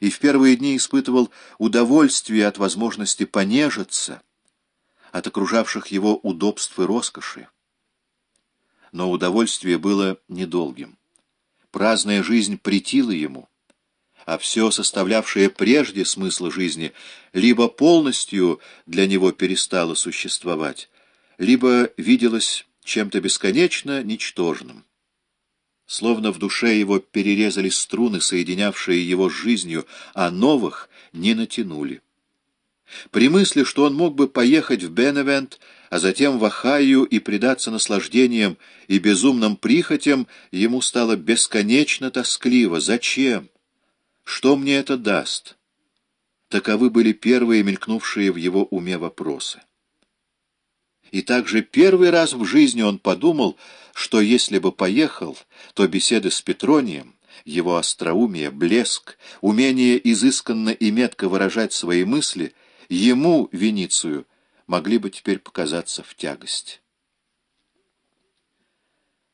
и в первые дни испытывал удовольствие от возможности понежиться, от окружавших его удобств и роскоши. Но удовольствие было недолгим. Праздная жизнь претила ему, а все, составлявшее прежде смысл жизни, либо полностью для него перестало существовать, либо виделось чем-то бесконечно ничтожным. Словно в душе его перерезали струны, соединявшие его с жизнью, а новых не натянули. При мысли, что он мог бы поехать в Беневент, а затем в Ахайю и предаться наслаждениям и безумным прихотям, ему стало бесконечно тоскливо. Зачем? Что мне это даст? Таковы были первые мелькнувшие в его уме вопросы. И также первый раз в жизни он подумал, что если бы поехал, то беседы с Петронием, его остроумие, блеск, умение изысканно и метко выражать свои мысли, ему, Веницию, могли бы теперь показаться в тягость.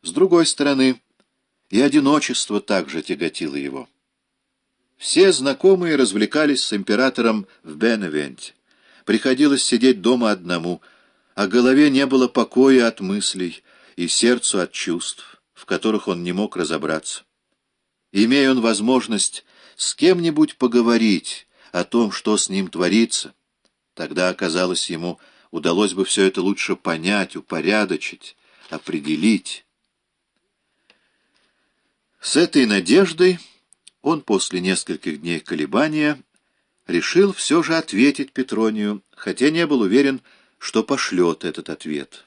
С другой стороны, и одиночество также тяготило его. Все знакомые развлекались с императором в Беневенте. Приходилось сидеть дома одному — а голове не было покоя от мыслей и сердцу от чувств, в которых он не мог разобраться. Имея он возможность с кем-нибудь поговорить о том, что с ним творится, тогда, оказалось ему, удалось бы все это лучше понять, упорядочить, определить. С этой надеждой он после нескольких дней колебания решил все же ответить Петронию, хотя не был уверен, что пошлет этот ответ.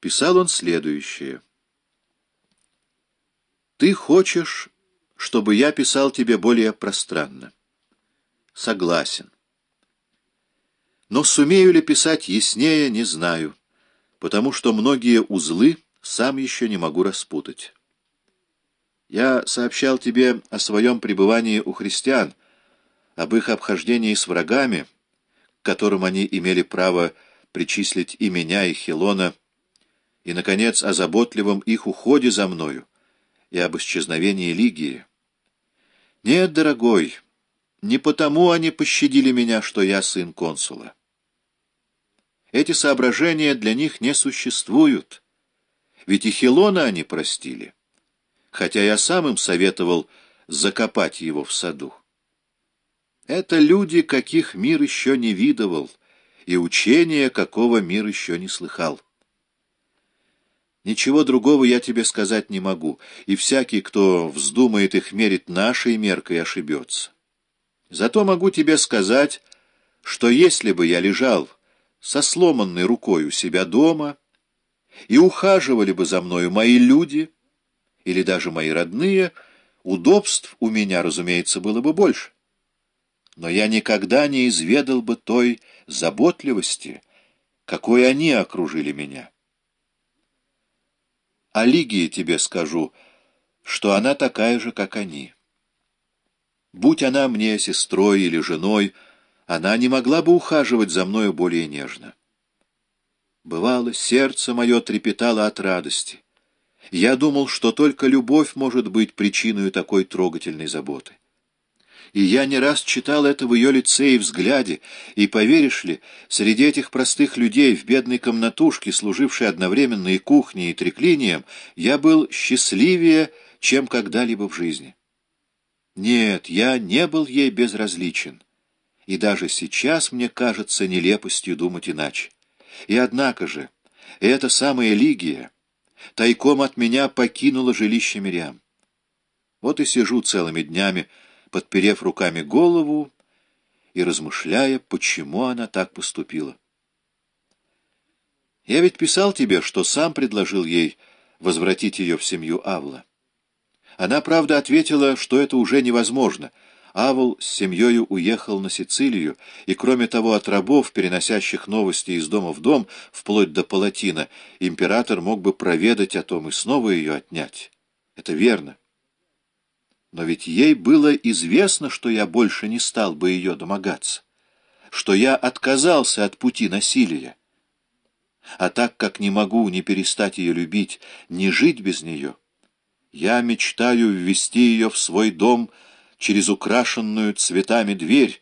Писал он следующее. «Ты хочешь, чтобы я писал тебе более пространно?» «Согласен. Но сумею ли писать яснее, не знаю, потому что многие узлы сам еще не могу распутать. Я сообщал тебе о своем пребывании у христиан, об их обхождении с врагами, которым они имели право причислить и меня, и Хилона, и, наконец, о заботливом их уходе за мною и об исчезновении Лигии. Нет, дорогой, не потому они пощадили меня, что я сын консула. Эти соображения для них не существуют, ведь и Хилона они простили, хотя я сам им советовал закопать его в саду. Это люди, каких мир еще не видывал, и учения, какого мир еще не слыхал. Ничего другого я тебе сказать не могу, и всякий, кто вздумает их мерить нашей меркой, ошибется. Зато могу тебе сказать, что если бы я лежал со сломанной рукой у себя дома, и ухаживали бы за мною мои люди, или даже мои родные, удобств у меня, разумеется, было бы больше но я никогда не изведал бы той заботливости, какой они окружили меня. О Лигии тебе скажу, что она такая же, как они. Будь она мне сестрой или женой, она не могла бы ухаживать за мною более нежно. Бывало, сердце мое трепетало от радости. Я думал, что только любовь может быть причиной такой трогательной заботы и я не раз читал это в ее лице и взгляде, и, поверишь ли, среди этих простых людей в бедной комнатушке, служившей одновременно и кухней, и треклинием, я был счастливее, чем когда-либо в жизни. Нет, я не был ей безразличен, и даже сейчас мне кажется нелепостью думать иначе. И однако же, эта самая Лигия тайком от меня покинула жилище Мириам. Вот и сижу целыми днями, подперев руками голову и размышляя, почему она так поступила. Я ведь писал тебе, что сам предложил ей возвратить ее в семью Авла. Она, правда, ответила, что это уже невозможно. Авл с семьей уехал на Сицилию, и, кроме того, от рабов, переносящих новости из дома в дом, вплоть до Палатина, император мог бы проведать о том и снова ее отнять. Это верно. Но ведь ей было известно, что я больше не стал бы ее домогаться, что я отказался от пути насилия. А так как не могу ни перестать ее любить, ни жить без нее, я мечтаю ввести ее в свой дом через украшенную цветами дверь,